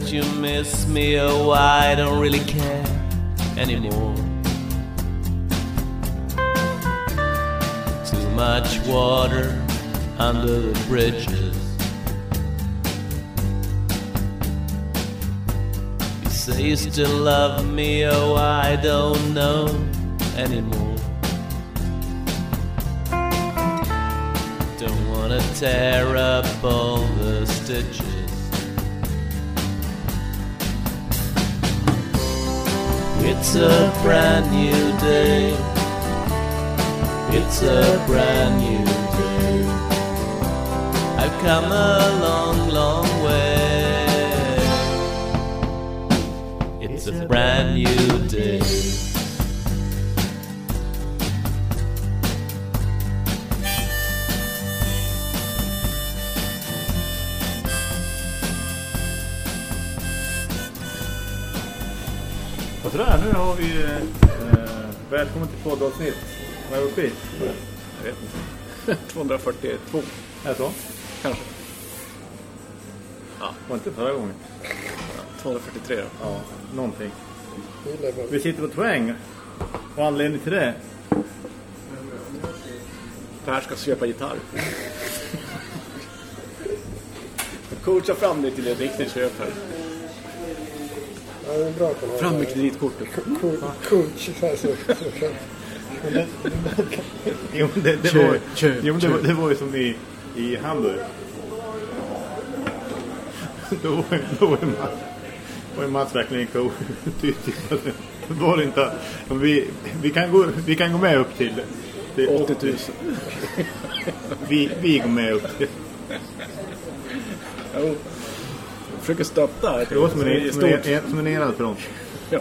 that you miss me, oh, I don't really care anymore. Too much water under the bridges. You say you still love me, oh, I don't know anymore. Don't wanna tear up all the stitches. It's a brand new day. It's a brand new day. I've come a long, long way. It's a brand new day. Och sådär, nu har vi... Eh, välkommen till poddavsnitt. Vad är vi uppe i? Jag vet inte. 242 Är det så? kanske. Var inte förra gången? 243 då. Ja, någonting. Vi sitter på Twang. Och anledningen till det? Per ska köpa gitarr. Coacha fram dig till ett riktigt köp här. Ja, det är bra att man har Fram med kreditkortet. coach. Så här, så. Jo, det, det, var, kö, jo, det, var, det var ju som i, i Hamburg. Då var, då var, ju Mats, var Mats verkligen det var inte. Vi, vi, kan gå, vi kan gå med upp till, till 80 000. Vi, vi går med upp till. Försöker stötta. Det var som en, är som en, som en enad front. Ja.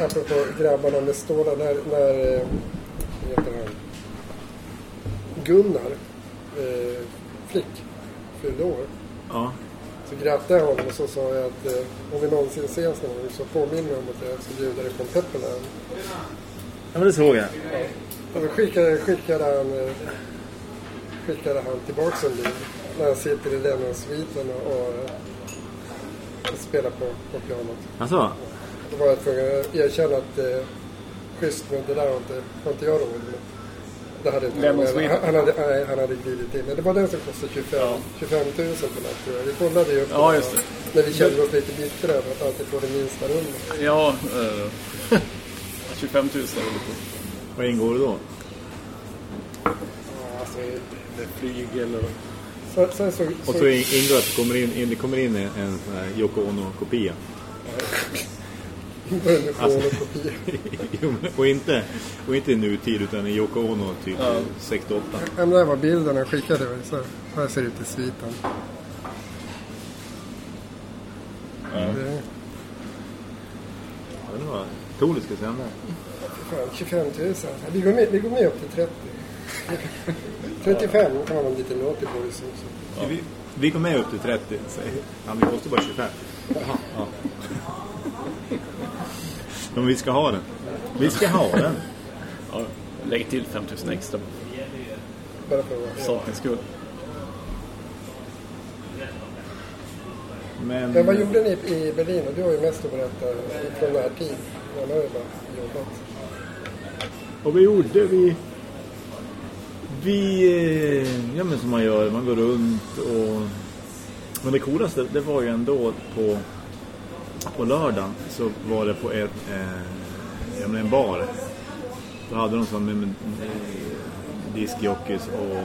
Apropå grabbarna med stålar. När, när eh, heter han? Gunnar eh, Flick fyllde år. Ja. Så grattade jag honom och så sa jag att eh, om vi någonsin ses någon gång så påminn mig om att jag ska bjuda dig på en pepperland. ja, men det såg jag. Och då skickade, skickade, han, eh, skickade han tillbaks en bild när han sitter i Lennon-sviten och, och, och spelar på, på pianot. Alltså, Då var jag tvungen att erkänna att eh, schysst men det där har inte, har inte jag råd med. Det hade inte han, hade, nej, han hade glidit in. Men det var den som kostade 25, 25 000 på natt tror jag. Vi kollade ju upp Ja, det just det. När vi kände oss lite bittra över att alltid få det minsta rummet. Ja. Eh, 25 000 är det lite. vad ingår det då? Ja, alltså, Med flygel och... så, sen så, Och så ingår att det kommer in, in, det kommer in en, en Yoko Ono-kopia. Alltså- och inte, och inte i nutid utan i Yoko Ono typ Ja. Ja, 68. men det här var bilden han skickade. Så här ser det ut i sviten. Det, Ja, det var Toliska sändare. fan, 25 000. alltså. Vi går, med, vi går med upp till 30. 35 kan man vara lite naughty boys också. Vi, vi går med upp till 30, säger han. Vi kostar bara 25. Ja. Men vi ska ha den. Vi ska ha den. Ja, lägg till 5 000 extra. Bara för Sakens skull. Men, Men vad gjorde ni i Berlin? Och du har ju mest att berätta från närtid. Man har ju bara jobbat. Och vi gjorde vi... Vi... eh, Ja men som man gör, man går runt och... Men det coolaste, det var ju ändå på... På lördagen så var det på ett, eh, ja, men en bar. Då hade de som med, eh, diskjockeys och...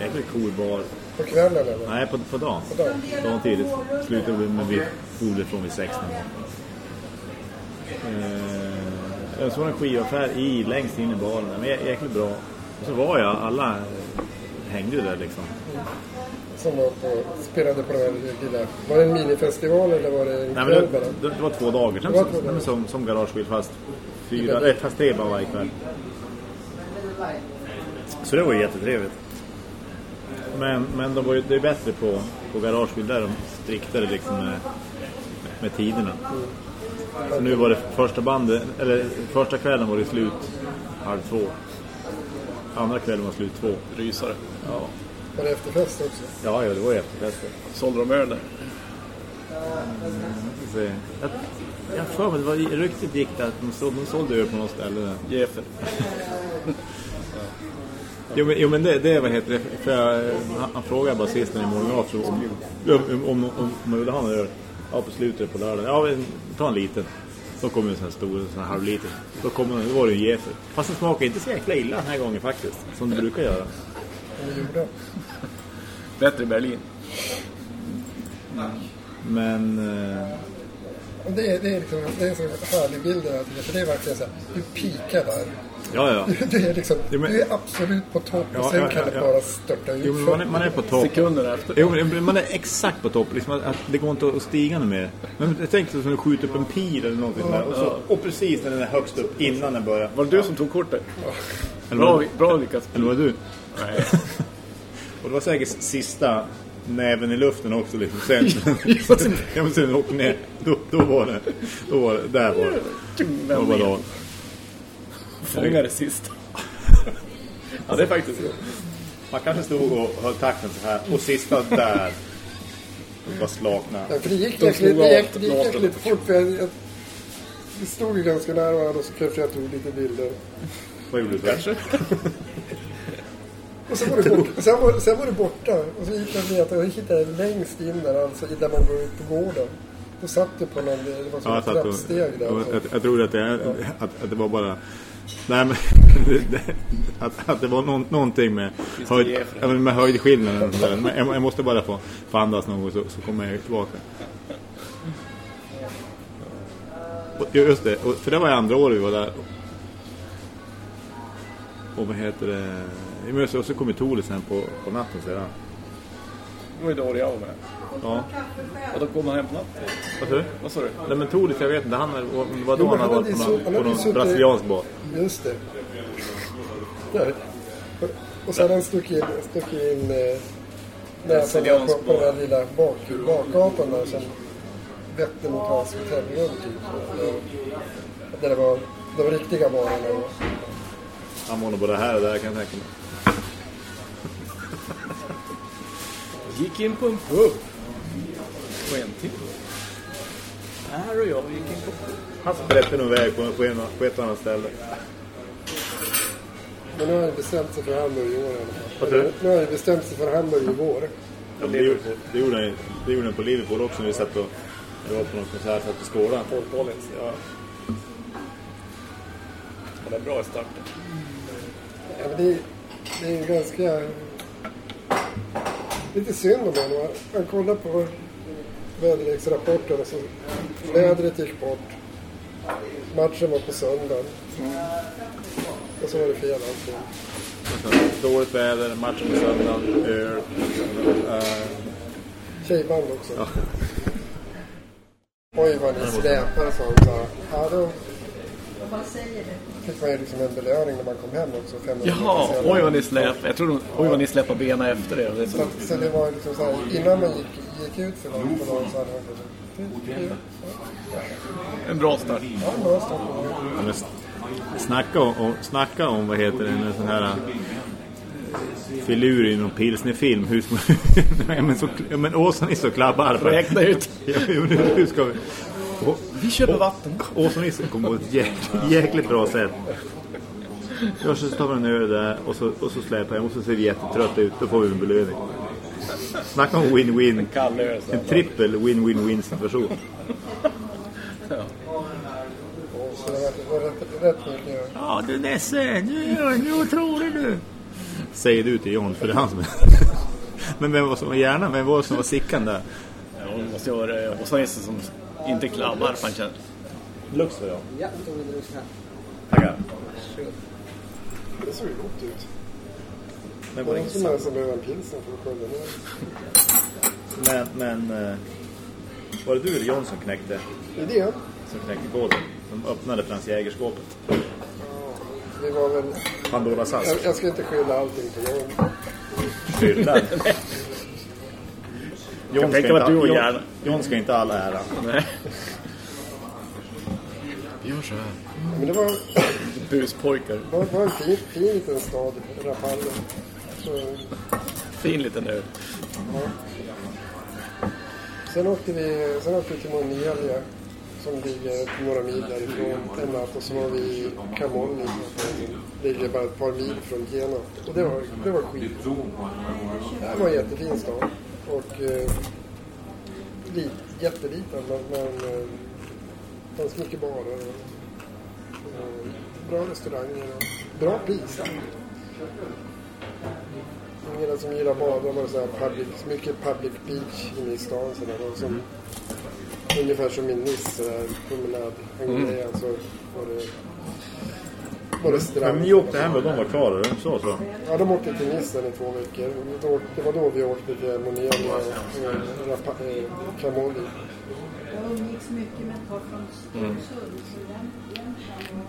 Jäkligt cool bar. På kvällen eller? Nej, på, på dagen. På dagen? Dagen tidigt. Slutade vi med vi for från vid 16. Eh, jag såg en skivaffär i, längst in i baren. Men jä- jäkligt bra. Så var jag, alla hängde ju där liksom. Som var på, spelade på den här lilla... Var det en minifestival eller var det en Nej, men det, det, det var två dagar sedan som, dagar. som, som, garagebil fast fyra, nej, fast tre bara varje kväll. Så det var ju jättetrevligt. Men, men de var ju, det är bättre på, på garagebil där de striktare liksom med, med tiderna. Så nu var det första bandet, eller första kvällen var det slut halv två. Andra kvällen var slut två. Rysare. Ja, Var det efterfest också? ja, ja det var ju efterfester. Sålde de öl där? Jag, jag har för mig, det var ryktet gick att de, såld, de sålde öl på något ställe där. Jefer. Jo men, jo, men det, det vad heter det, för jag, han, han frågade basisten i morgon om, om, om, om man ville ha en öl. Ja, på slutet på lördagen. Ja, men ta en liten. Då kommer en sån här stor, sån här halvliter. Då, kommer, då var det en Jefer. Fast den smakar inte så jäkla illa den här gången faktiskt. Som det brukar göra. Bättre i Berlin. Men... Eh, det, är, det, är liksom, det är en så härlig bild där, jag tycker, för det är verkligen så här, du pikar där. Ja, ja. Du är, liksom, Ja, men- du är absolut på topp Ja, och sen ja, kan ja, det ja. bara störta ut. Jo, men man, är, man är på topp. Sekunder efter. Jo, men man är exakt på topp. Liksom att, att det går inte att stiga något mer. Men jag tänkte som att skjuta upp en pil eller någonting där. Och, så, och precis när den är högst upp innan den börjar. Var det du som tog kortet? Eller Bra, bra lyckats. eller var det du? Nej. Och det var säkert sista näven i luften också liksom. Sen, ja, men sen åkte ner. Då, då var det, då var det, där var det. Då var det. Fångar det sista. Ja, det är faktiskt så. Man kanske stod och höll takten så här. Och sista där. Var slakna. Ja, för det gick De jäkligt, jäkligt fort. För jag, jag, vi stod ju ganska nära varandra så kanske jag tog lite bilder. Vad gjorde du? Kanske? Och sen var det borta. Sen var, sen var det borta. Och så gick jag ner och hittade jag längst in där, alltså där man går ut på gården. Då satt du på någon, det var som Ja, ett jag, trappsteg där. och Så. jag, jag tror att det, är, att, att det var bara... Nej, men, det, att, att det var någon, någonting med, höjd, med höjdskillnaden. Men Jag, jag måste bara få, få andas någon gång så, så kommer jag tillbaka. Och, just det, och, för det var andra året vi var där. Och vad heter det? Och så kom ju Tore sen på, på natten sedan. Det var ju då jag var med. Ja, Och då kom han hem på natten. vad sa du? Vad sa du? Nej men Tore, jag vet inte, han, vad då Jo, han har han varit hade på någon, på hade brasiliansk båt. Just det. Där. Och sen hade han stuckit in, stuckit in eh, näsan där på, på den där lilla bak, bakgatan där som vette mot hans hotellrum typ. Där det var de riktiga barnen. Han var nog både här och där kan jag tänka mig. Gick in på en pub. På en till. Här och jag gick in på. Han sprätte nog iväg på, på, en, på ett annat ställe. Men nu har han bestämt sig för Hamburg i år i alla fall. Vad sa du? Nu har han bestämt sig för Hamburg i vår. Ja, det, gjorde- det, gjorde han, det gjorde han på Liverpool också när vi satt och det var på någon konsert satt och skålade. Paul Collins. Ja. Han är bra i starten. Ja, men det, är- det är ju ganska... Lite synd om honom. Han kollar på väderleksrapporten och så vädret gick bort. Matchen var på söndagen. Och så var det fel allting. Dåligt väder, matchen på söndagen, öl. Äh, Tjejband också. Ja. Oj vad ni släpar sa hon. Ja då fick man ju liksom en belöning när man kom hem också. 500 Jaha, oj vad ni släpar. Jag tror de, oj vad ni släpar benen efter er. Det Så, så det var liksom så här, innan man gick, gick ut för dagen på dagen så hade man liksom, En bra start. ja, bra start. ja, snacka, om, snacka om, vad heter det, en sån här äh, filur i någon pilsnerfilm. Hur ska man... ja, men, så, men Åsa Nisse och klabbar. Räkna ut. Ja, hur ska vi... Och, Vi köper vatten. Åsa Nisse kom på ett jäk, jäkligt bra sätt. Jag så tar vi en öl där och så, och så släpar jag och så ser vi jättetrött ut. Då får vi en belöning. Snacka om win-win. En trippel win-win-win situation. Ja du Nisse, nu, nu tror du nu. Säger du till John, för det är han som är... Men vem var som var hjärnan? Vem var som var Sickan där? Ja, det måste ju vara eh, Åsa Nisse som inte klabbar. Fan, känner. Lux var jag. Ja. Tackar. Det såg ju gott ut. Men, Det var det som intressant. en som behöver en pilsner för att skölja ner. men, men eh, var det du eller John som knäckte, Idén? som knäckte koden? Som öppnade Frans Jägerskåpet? Vi var väl... Pandoras Jag, ask. jag ska inte skylla allting på John. Fyllad. John mig att du och John, John ska inte all ära. Nej. Vi gör så här. Men det var, Buspojkar. det var, var en fin, fin liten stad, Rapallo. Så, Fin liten öl. Sen åkte vi, sen åkte vi till Monelia som ligger några mil därifrån en natt och så var vi i Camolli ligger bara ett par mil från Genoa. Och det var, det var skit. Det var en jättefin stad. Och eh, lit, jätteliten men, men eh, det fanns mycket barer och, och bra restauranger och bra Ingen som gillar var det så här public, mycket public beach inne i stan. Så där, och som, Ungefär som i Nice, så där, promenad. Mm. Alltså, var det, var det strand. Men ni åkte hem och de var kvar, eller så? så? Ja, de åkte till Nice i två veckor. Det var då vi åkte till Monia och eh, mycket par från Stenungsund. så den kan vara-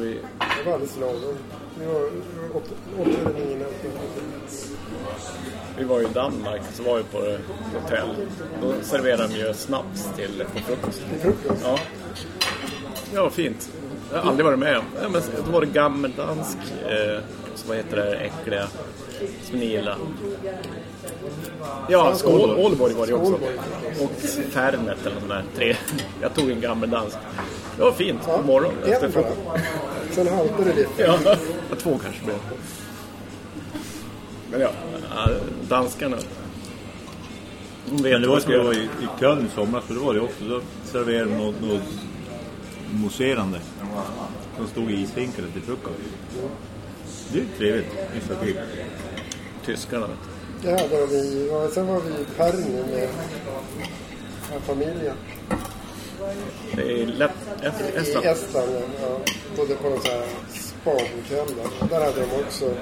Vi, Det var alldeles lagom. Vi var ju i Danmark, så var vi på hotell. Då serverade de ju snaps till på frukost. Ja. Var fint. Jag har aldrig varit med om. Ja, men då var det gammeldansk, eh, så vad heter det äckliga, Smila. Ja, skål, Ålborg var det också. Och Fernet eller något sånt där. Tre. Jag tog en gammeldansk. Det var fint på morgonen efter frukost. Sen haltade det lite. Ja, två kanske blev Men ja, ja, danskarna. De vet Men det var som det var i, i Köln i somras, för då var det också, då serverade de något, något mousserande. Som stod i ishinkar till frukost. Det är ju trevligt, i Sverige. Tyskarna. Ja, där var vi, ja, sen var vi i Perni med med familjen. Det är lätt efter I Estland. Estland, ja. Bodde på en sån här spa-hotell där. Där hade de också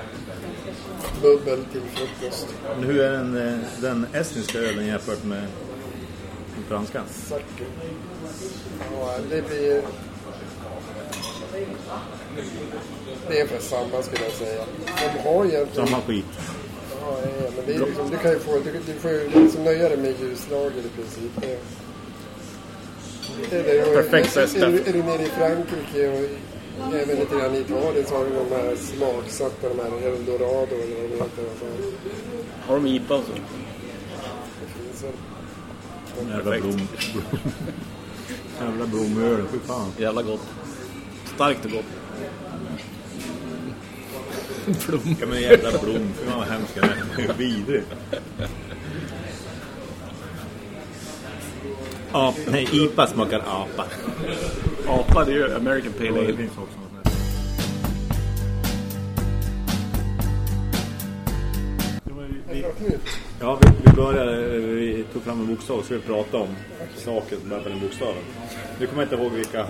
bubbel till frukost. Men hur är den, eh, den estniska ölen jämfört med den franska? Sake. Ja, det blir... Det är ungefär samma skulle jag säga. De har egentligen... Samma skit. Ja, ja, men det är liksom, du kan ju få, du, du får ju liksom nöja dig med ljuslager i princip. Perfekt är, sätt. är, du- är du nere i Frankrike och även lite grann i Italien så har du de här smaksatta, de här Eldorado eller vad de heter. Alltså, Har de IPA och så? det finns en. Jävla blom. Jävla blomöl, fy fan. Jävla gott. Starkt och gott. Blom. Ja men jävla blom, fy fan vad hemskt. Det är vidrigt. Ja, nej, IPA smakar apa. Apa, det är ju American Pale Ale. Ja, vi, vi började, vi tog fram en bokstav och skulle prata om saker som börjar med den bokstaven. Nu kommer jag inte ihåg vilka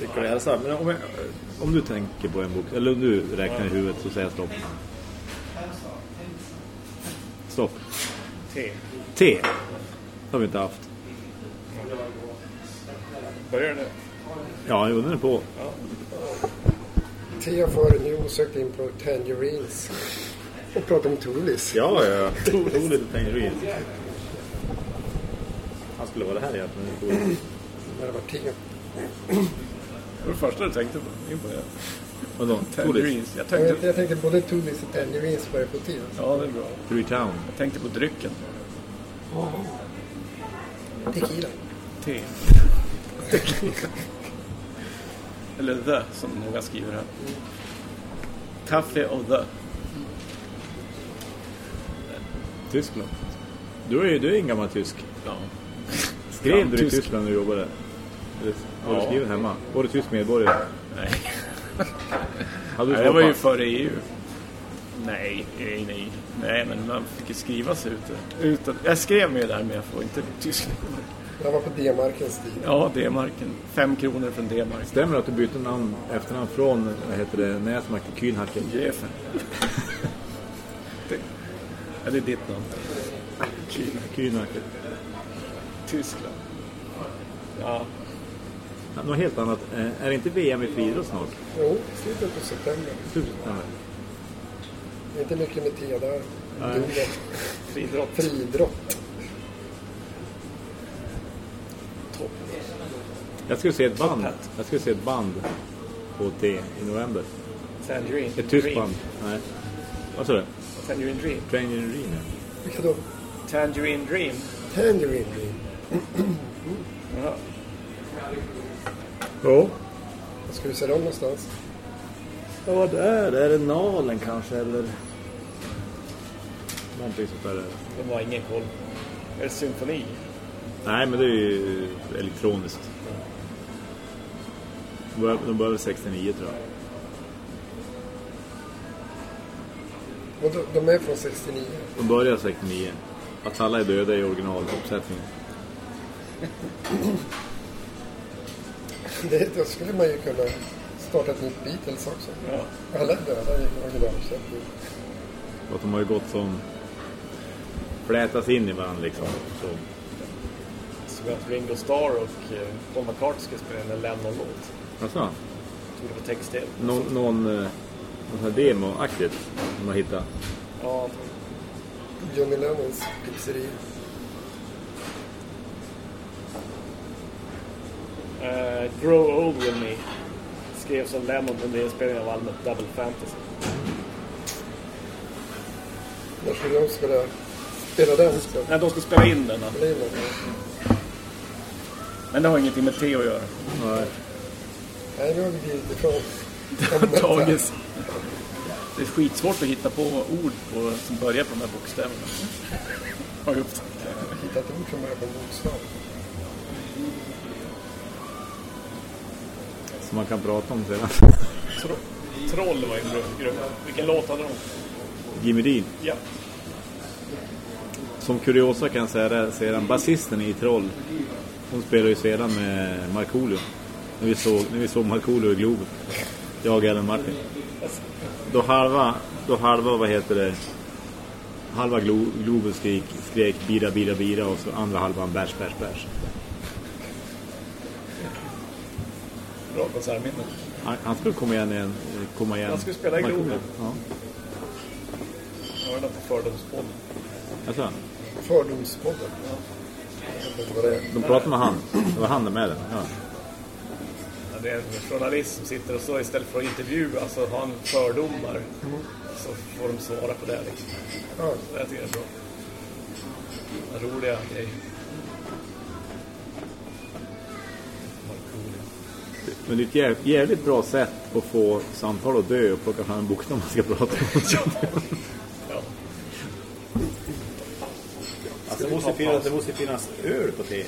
vilka det här, men om, jag, om du tänker på en bok, eller om du räknar i huvudet så säger jag stopp. Stopp. T. T. har vi inte haft. Börjar nu? Ja, jo, den är på. Thea får nu osökt in på Tangerines. Och pratar om Tulis. Ja, ja. Otroligt tangerine. Han skulle vara det här egentligen. När det var te. Det var det första du tänkte på. Imponerande. Vadå? Tolis? Tangerines. Jag Jag, tänkte... jag tänkte både Tulis och Tangerines börjar på te. Ja, det är bra. Three Town. Jag tänkte på drycken. Tequila. T. Eller the, som många skriver här. Kaffe och the. Tyskland. Du är ju du är en gammal tysk. Ja. Skrev du i Tysk. Tyskland när du jobbade? Eller du Ja. skrivit hemma? Var du tysk medborgare? Nej. Du Nej, det var ju före EU. Nej, nej, nej. Nej, men man fick ju skriva sig ute. Utan, jag skrev mig där, men jag får inte tysk. Jag var på D-markens tid. Ja, D-marken. Fem kronor från D-mark. Stämmer det att du bytte namn, efternamn från, vad heter det, Näsmark till Kühnhacken? Jefe. Det- Ja, det är ditt namn. Kühnhacken. Tyskland. Ja, Något helt annat. Eh, Är det inte VM i friidrott snart? Jo, slutet på september. Slutet av september. Det är inte mycket med te där. Friidrott. Friidrott. Topp. Jag skulle se ett band. Jag skulle se ett band på T i november. Tangerine. Ett tyskt Dream. band. Nej. Vad sa du? Tangerine Dream. Tangerine. Vilka då? Tangerine Dream. Tangerine Dream. Ja. Ja. Vad ska vi se dem någonstans? Ja, där. Är det Nalen kanske, eller... Någonting sånt där. är det. Det var ingen koll. Är det symfoni? Nej, men det är ju elektroniskt. De började, de började 69 tror jag. Och de, de är från 69. De började 69. Att alla är döda i originaluppsättningen. Det, då skulle man ju kunna starta ett nytt Beatles också. Ja. Alla är döda i originaluppsättning. Och att de har ju gått som... Flätas in i varandra liksom. Så. Så att Ringo Starr och eh, Paul McCartney ska spela en Lennon-låt. Alltså, Tog det på text-tv. någon, någon, eh, någon här demo-aktigt de har hittat. Ja, Johnny Lennons pizzeria. eh, Grow Old With Me skrevs av Lennon under inspelningen av albumet Double Fantasy. När skulle de spela, spela den? Nej, de ska spela in den. då. Men det har ingenting med te att göra. Nej. Nej, nu har vi glidit ifrån. Tages. Det är skitsvårt att hitta på ord på, som börjar på de här bokstäverna. Har jag upptäckt. Hittat ord som börjar på en Som man kan prata om sedan. Tro, Troll var en grupp. Vilken låt hade de? Jimmy Dean. Ja. Som kuriosa kan jag säga sedan basisten i Troll. Hon spelar ju sedan med Markoolio. När vi såg, när vi såg Markoolio i Globen. Jag och Ellen Martin. Då halva, då halva, vad heter det? Halva glo, Globen skrek, skrek bira, bira, bira och så andra halvan bärs, bärs, bärs. Konsertminne. Han, han skulle komma igen, igen, komma igen. Han skulle spela i Globen. Ja. Jag var på Fördomspodden. Alltså, Fördomspodden. Jag det är. de pratade med han. Det var han med den. Ja. Ja, det är en journalist som sitter och så istället för att intervjua så har han fördomar. Så får de svara på det liksom. Ja, Så jag tycker det är bra. Roliga grejer. Men det är ett jävligt, bra sätt att få samtal att dö och plocka fram en bokstav man ska prata om. Ja. Alltså, det, måste finnas, det måste finnas öl på te.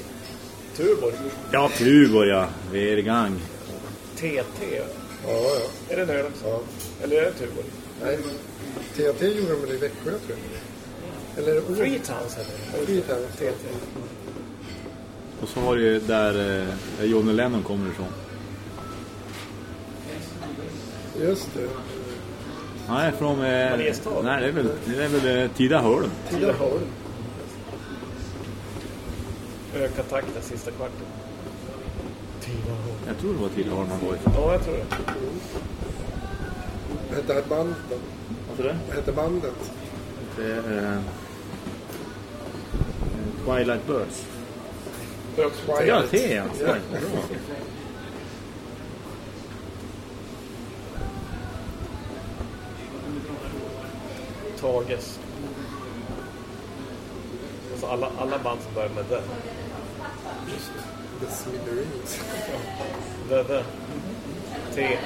Tuborg. Ja, Tuborg ja. Vergang. TT. ja, ja. Är det en öl också? ja. Eller är det Tuborg? Nej, TT gjorde de i Växjö tror jag. Eller är det Åby? Freetowns heter det. Freetown. TT. Och så har du ju där, eh, Johnny Lennon kommer ifrån. Just det. Nej, från... Eh, Mariestad? nej, det är väl, det är väl eh, Tidaholm. Tidaholm. Öka takten sista kvarten. Tidaholm. Jag tror det var Tidaholm han var ifrån. Ja, jag tror det. Vad hette det bandet? Varför det? Vad hette bandet? Det är... Eh, Twilight Birds. Högst Ja, te ja. Ja. Tages. Alltså alla, alla band som börjar med det. The Smithereens. The, the. T.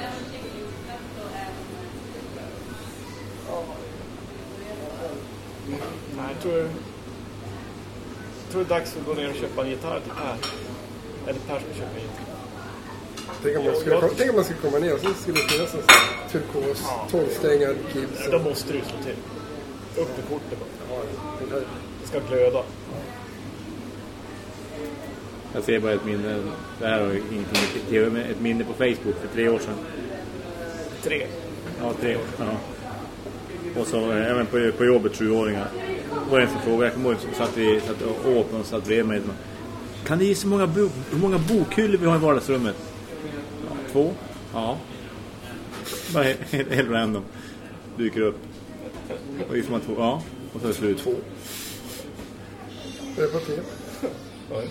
Nej, jag tror, jag tror det är dags att gå ner och köpa en gitarr till Per. Eller Per ska köpa en gitarr. Tänk om man skulle, Jag- tänk om man skulle komma ner och så skulle det finnas en sån turkos, tolvstängad Gibson. Då måste du slå till. Upp med kortet bara. Det ska glöda. Jag ser bara ett minne. Det här har ju ingenting med tv, men ett minne på Facebook för tre år sedan. Tre. Ja, tre år. Ja. Och så eh, även på, på jobbet, sjuåringar. Det var en som frågade, jag kommer ihåg, som satt, i, satt och åt och satt bredvid mig. Kan ni gissa hur många, bo, hur många bokhyllor vi har i vardagsrummet? Ja, två? Ja. Bara helt random. Dyker upp. Och två? Ja. Och så är det slut. Två. Är det på? Ja,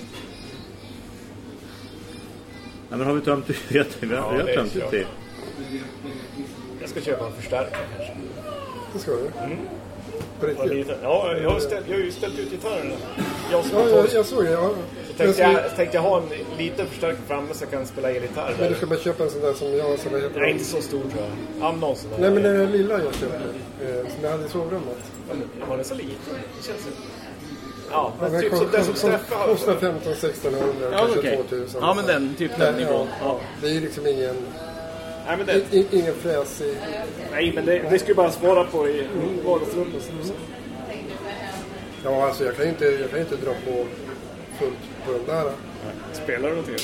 Nej, men har vi tömt ut? Vi har, vi har, vi Ja, har det tömt det. Jag ska köpa en förstärkare kanske. Det ska du. På riktigt. Ja, jag har, ställt, jag har ju ställt ut gitarren. Jag som Ja, jag, jag såg det. Ja. Men, Tänkte jag, jag, tänkte jag ha en liten förstärkare framme så jag kan spela elgitarr. men du ska bara köpa en sån där som jag. Så vad heter Nej, inte så stor tror jag. Ja, någon sån där. Nej, men den där lilla jag köpte. Eh, som jag hade i sovrummet. Ja, men Var den så liten? Det känns ju... Ja, Ja, men men typ kost- som den som har. Kostar 15 1600 Ja, kanske okej. 2000. Ja, men den, typ den Ja, nivån. ja. Ja. Det är ju liksom ingen, Nej, men den. i- i- ingen fräsig... Nej, men det, det skulle bara svara på i vardagsrummet. så- Ja, alltså jag kan ju inte, jag kan ju inte dra på fullt på den där. Spelar du någonting?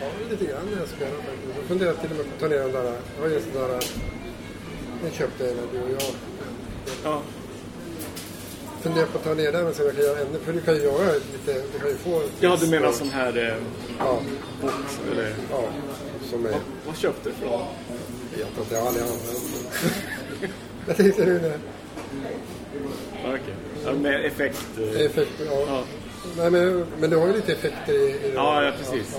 Ja, lite grann jag spelar faktiskt. Jag funderar till och med på att ta ner den där. Det var ju en sån där... Den köpte jag när du och jag. Ja. Funderar på att ta ner den och se om jag kan göra ännu. För du kan ju göra lite... Du kan ju få... Ja, du menar sån här eh, Ja, box, eller? ja. Som är... Vad köpte du för någon? Jag vet inte, jag har aldrig använt den. Jag tänkte nu. Ja, okej. Ja, med effekt. eh. Effekter, ja. Ja. Nej, men, men du har ju lite effekter i, i Ja, ja, precis.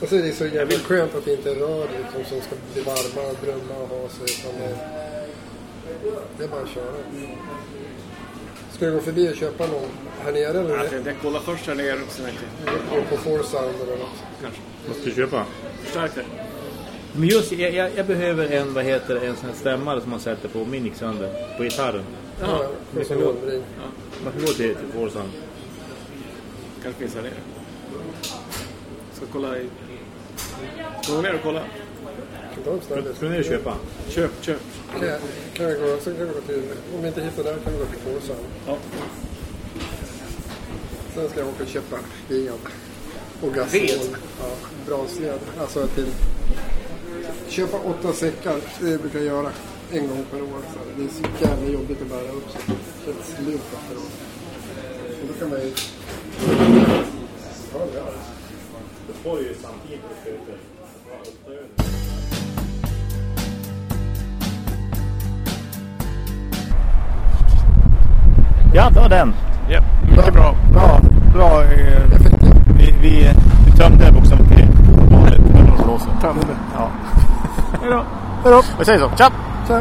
Och så är det så jävla skönt att det inte är rör liksom, som ska bli varma och brunna och ha sig. Utan det, det är bara att köra. Ska du gå förbi och köpa någon här nere eller Jag tänkte kolla först här nere gå på Forsound eller något? kanske. Vad ska du köpa? Förstärkare. Men just, jag, jag, jag behöver en, vad heter en sån här stämmare som man sätter på min Xander, på gitarren. Ja, det och så kan gå. lånring. Man kan gå till, till Forsound. Kanske finns här nere. Ska kolla i... Gå ner och kolla? Ska och köpa? Köp, köp. Kan, jag- kan vi gå, så kan vi gå till, om vi inte hittar där kan vi gå till Forsound. Ja. Sen ska jag åka och köpa ved och gasol. Ved? Ja, brasved. Alltså till... Köpa åtta säckar, det brukar jag göra en gång per år. Så det är så jävla jobbigt att bära upp sig. Helt slut efteråt. Och då kan man ju... Ja, det är det. Får ju samtidigt Ja, det var den. Ja, mycket bra. Bra, bra. eh. Vi, vi, vi tömde bokstavligt talat. Tömde. Ja. Hej då. Vi säger så. Tja! Så.